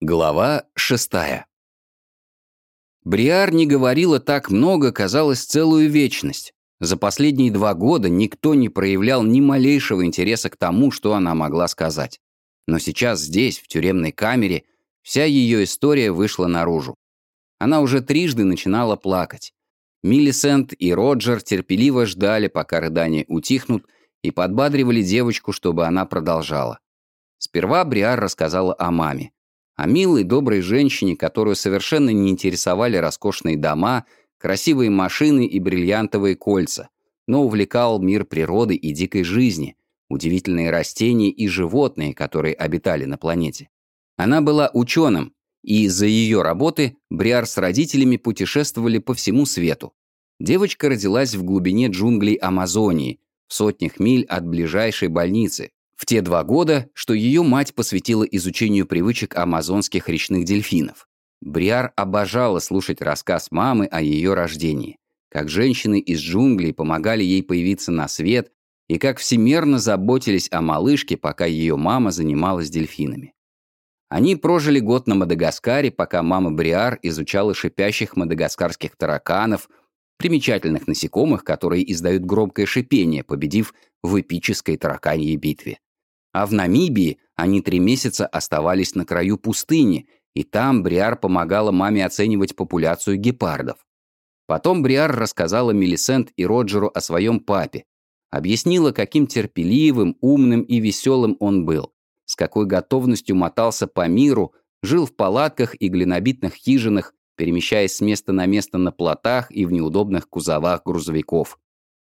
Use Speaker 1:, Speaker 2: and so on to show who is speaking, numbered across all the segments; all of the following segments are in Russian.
Speaker 1: Глава шестая. Бриар не говорила так много, казалось, целую вечность. За последние два года никто не проявлял ни малейшего интереса к тому, что она могла сказать. Но сейчас здесь, в тюремной камере, вся ее история вышла наружу. Она уже трижды начинала плакать. Миллисент и Роджер терпеливо ждали, пока рыдания утихнут, и подбадривали девочку, чтобы она продолжала. Сперва Бриар рассказала о маме о милой, доброй женщине, которую совершенно не интересовали роскошные дома, красивые машины и бриллиантовые кольца, но увлекал мир природы и дикой жизни, удивительные растения и животные, которые обитали на планете. Она была ученым, и из-за ее работы Бриар с родителями путешествовали по всему свету. Девочка родилась в глубине джунглей Амазонии, в сотнях миль от ближайшей больницы, в те два года, что ее мать посвятила изучению привычек амазонских речных дельфинов. Бриар обожала слушать рассказ мамы о ее рождении, как женщины из джунглей помогали ей появиться на свет и как всемерно заботились о малышке, пока ее мама занималась дельфинами. Они прожили год на Мадагаскаре, пока мама Бриар изучала шипящих мадагаскарских тараканов, примечательных насекомых, которые издают громкое шипение, победив в эпической тараканьей битве. А в Намибии они три месяца оставались на краю пустыни, и там Бриар помогала маме оценивать популяцию гепардов. Потом Бриар рассказала Мелисент и Роджеру о своем папе, объяснила, каким терпеливым, умным и веселым он был, с какой готовностью мотался по миру, жил в палатках и глинобитных хижинах, перемещаясь с места на место на плотах и в неудобных кузовах грузовиков.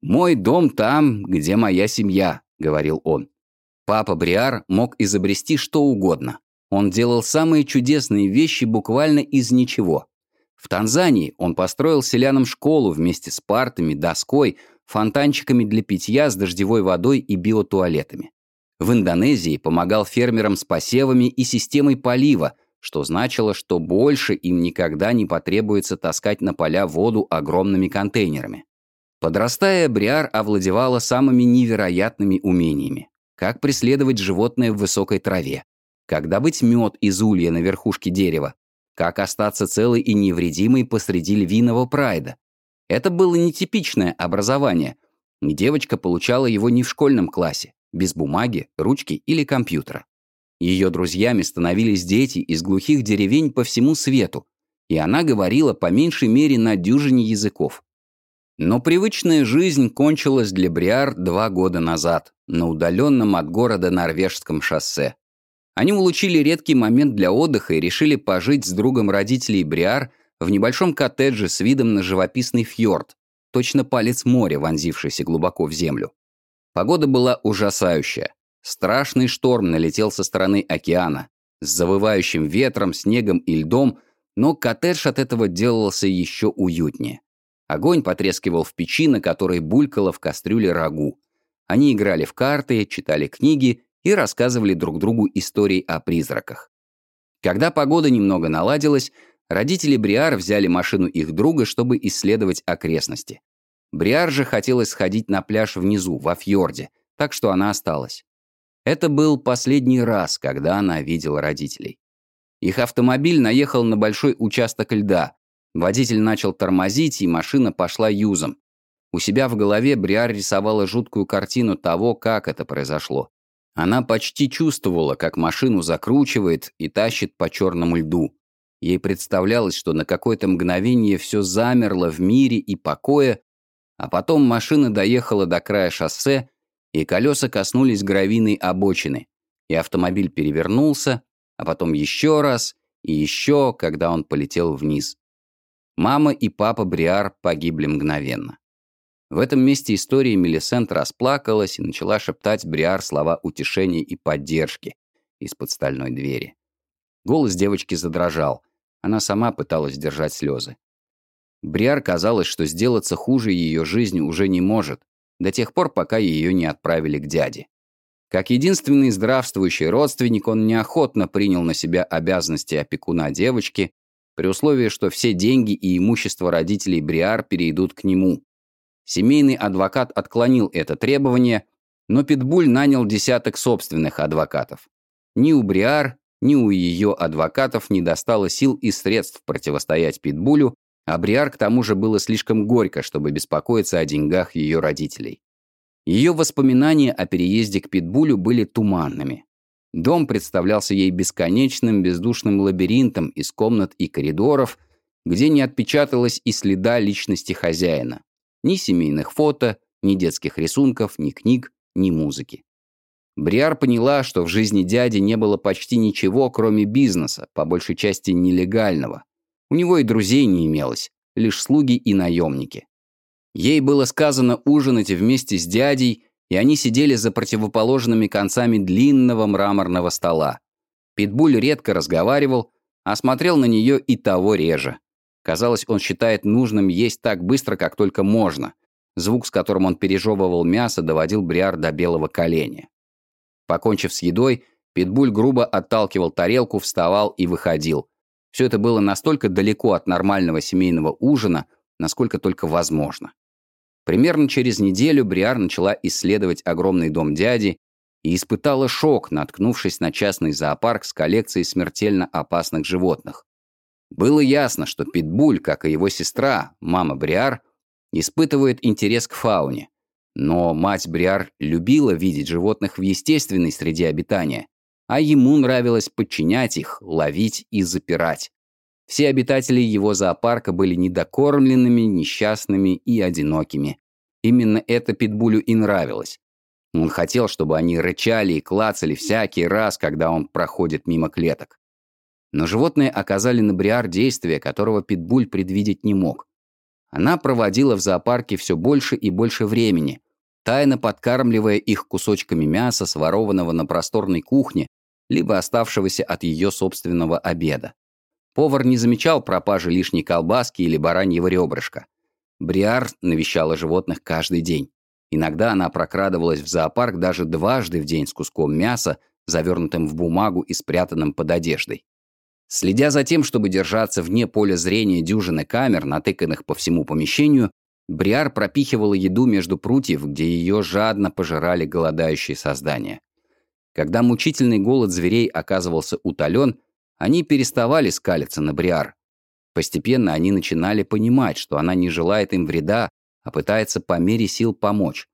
Speaker 1: «Мой дом там, где моя семья», — говорил он. Папа Бриар мог изобрести что угодно. Он делал самые чудесные вещи буквально из ничего. В Танзании он построил селянам школу вместе с партами, доской, фонтанчиками для питья с дождевой водой и биотуалетами. В Индонезии помогал фермерам с посевами и системой полива, что значило, что больше им никогда не потребуется таскать на поля воду огромными контейнерами. Подрастая, Бриар овладевала самыми невероятными умениями как преследовать животное в высокой траве, как добыть мед из улья на верхушке дерева, как остаться целой и невредимой посреди львиного прайда. Это было нетипичное образование, девочка получала его не в школьном классе, без бумаги, ручки или компьютера. Ее друзьями становились дети из глухих деревень по всему свету, и она говорила по меньшей мере на дюжине языков. Но привычная жизнь кончилась для Бриар два года назад, на удаленном от города норвежском шоссе. Они улучили редкий момент для отдыха и решили пожить с другом родителей Бриар в небольшом коттедже с видом на живописный фьорд, точно палец моря, вонзившийся глубоко в землю. Погода была ужасающая. Страшный шторм налетел со стороны океана, с завывающим ветром, снегом и льдом, но коттедж от этого делался еще уютнее. Огонь потрескивал в печи, на которой булькало в кастрюле рагу. Они играли в карты, читали книги и рассказывали друг другу истории о призраках. Когда погода немного наладилась, родители Бриар взяли машину их друга, чтобы исследовать окрестности. Бриар же хотелось сходить на пляж внизу, во фьорде, так что она осталась. Это был последний раз, когда она видела родителей. Их автомобиль наехал на большой участок льда, Водитель начал тормозить, и машина пошла юзом. У себя в голове Бриар рисовала жуткую картину того, как это произошло. Она почти чувствовала, как машину закручивает и тащит по черному льду. Ей представлялось, что на какое-то мгновение все замерло в мире и покое, а потом машина доехала до края шоссе, и колеса коснулись гравийной обочины, и автомобиль перевернулся, а потом еще раз и еще, когда он полетел вниз. Мама и папа Бриар погибли мгновенно. В этом месте истории Мелисент расплакалась и начала шептать Бриар слова утешения и поддержки из-под стальной двери. Голос девочки задрожал. Она сама пыталась держать слезы. Бриар казалось, что сделаться хуже ее жизни уже не может, до тех пор, пока ее не отправили к дяде. Как единственный здравствующий родственник, он неохотно принял на себя обязанности опекуна девочки при условии, что все деньги и имущество родителей Бриар перейдут к нему. Семейный адвокат отклонил это требование, но Питбуль нанял десяток собственных адвокатов. Ни у Бриар, ни у ее адвокатов не достало сил и средств противостоять Питбулю, а Бриар к тому же было слишком горько, чтобы беспокоиться о деньгах ее родителей. Ее воспоминания о переезде к Питбулю были туманными. Дом представлялся ей бесконечным бездушным лабиринтом из комнат и коридоров, где не отпечаталось и следа личности хозяина. Ни семейных фото, ни детских рисунков, ни книг, ни музыки. Бриар поняла, что в жизни дяди не было почти ничего, кроме бизнеса, по большей части нелегального. У него и друзей не имелось, лишь слуги и наемники. Ей было сказано ужинать вместе с дядей, и они сидели за противоположными концами длинного мраморного стола. Питбуль редко разговаривал, а смотрел на нее и того реже. Казалось, он считает нужным есть так быстро, как только можно. Звук, с которым он пережевывал мясо, доводил Бриар до белого коленя. Покончив с едой, Питбуль грубо отталкивал тарелку, вставал и выходил. Все это было настолько далеко от нормального семейного ужина, насколько только возможно. Примерно через неделю Бриар начала исследовать огромный дом дяди и испытала шок, наткнувшись на частный зоопарк с коллекцией смертельно опасных животных. Было ясно, что Питбуль, как и его сестра, мама Бриар, испытывает интерес к фауне. Но мать Бриар любила видеть животных в естественной среде обитания, а ему нравилось подчинять их, ловить и запирать. Все обитатели его зоопарка были недокормленными, несчастными и одинокими. Именно это Питбулю и нравилось. Он хотел, чтобы они рычали и клацали всякий раз, когда он проходит мимо клеток. Но животные оказали на Бриар действие, которого Питбуль предвидеть не мог. Она проводила в зоопарке все больше и больше времени, тайно подкармливая их кусочками мяса, сворованного на просторной кухне, либо оставшегося от ее собственного обеда. Повар не замечал пропажи лишней колбаски или бараньего ребрышка. Бриар навещала животных каждый день. Иногда она прокрадывалась в зоопарк даже дважды в день с куском мяса, завернутым в бумагу и спрятанным под одеждой. Следя за тем, чтобы держаться вне поля зрения дюжины камер, натыканных по всему помещению, Бриар пропихивала еду между прутьев, где ее жадно пожирали голодающие создания. Когда мучительный голод зверей оказывался утолен, они переставали скалиться на Бриар. Постепенно они начинали понимать, что она не желает им вреда, а пытается по мере сил помочь.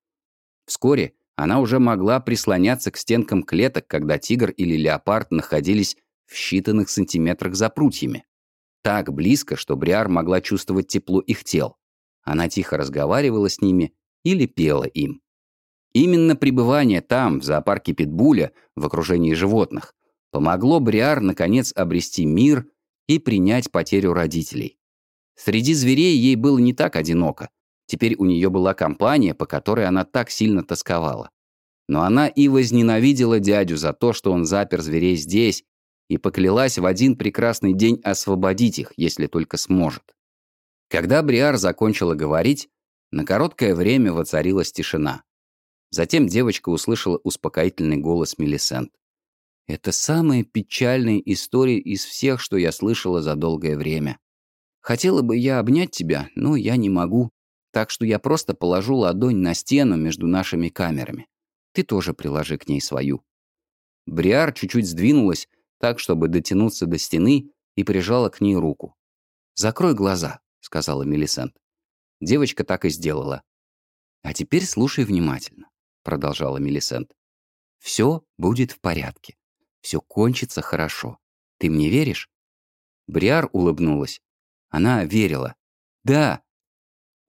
Speaker 1: Вскоре она уже могла прислоняться к стенкам клеток, когда тигр или леопард находились в считанных сантиметрах за прутьями. Так близко, что Бриар могла чувствовать тепло их тел. Она тихо разговаривала с ними или пела им. Именно пребывание там, в зоопарке Питбуля, в окружении животных, помогло Бриар наконец обрести мир и принять потерю родителей. Среди зверей ей было не так одиноко. Теперь у нее была компания, по которой она так сильно тосковала. Но она и возненавидела дядю за то, что он запер зверей здесь и поклялась в один прекрасный день освободить их, если только сможет. Когда Бриар закончила говорить, на короткое время воцарилась тишина. Затем девочка услышала успокоительный голос Мелисент. «Это самая печальная история из всех, что я слышала за долгое время. Хотела бы я обнять тебя, но я не могу, так что я просто положу ладонь на стену между нашими камерами. Ты тоже приложи к ней свою». Бриар чуть-чуть сдвинулась, так, чтобы дотянуться до стены, и прижала к ней руку. «Закрой глаза», — сказала Мелисент. Девочка так и сделала. «А теперь слушай внимательно», — продолжала Мелисент. «Все будет в порядке. Все кончится хорошо. Ты мне веришь?» Бриар улыбнулась. Она верила. «Да».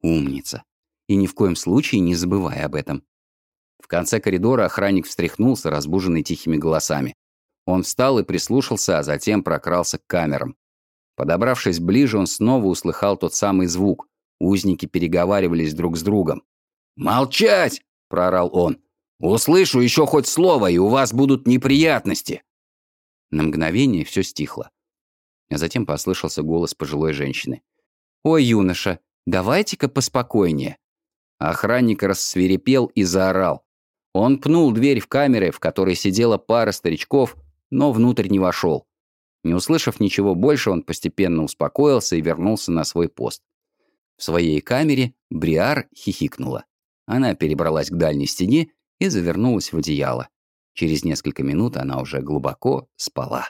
Speaker 1: «Умница. И ни в коем случае не забывай об этом». В конце коридора охранник встряхнулся, разбуженный тихими голосами. Он встал и прислушался, а затем прокрался к камерам. Подобравшись ближе, он снова услыхал тот самый звук. Узники переговаривались друг с другом. «Молчать!» — прорал он. «Услышу еще хоть слово, и у вас будут неприятности!» На мгновение все стихло. А затем послышался голос пожилой женщины. «Ой, юноша, давайте-ка поспокойнее!» Охранник рассверепел и заорал. Он пнул дверь в камеры, в которой сидела пара старичков, но внутрь не вошел. Не услышав ничего больше, он постепенно успокоился и вернулся на свой пост. В своей камере Бриар хихикнула. Она перебралась к дальней стене и завернулась в одеяло. Через несколько минут она уже глубоко спала.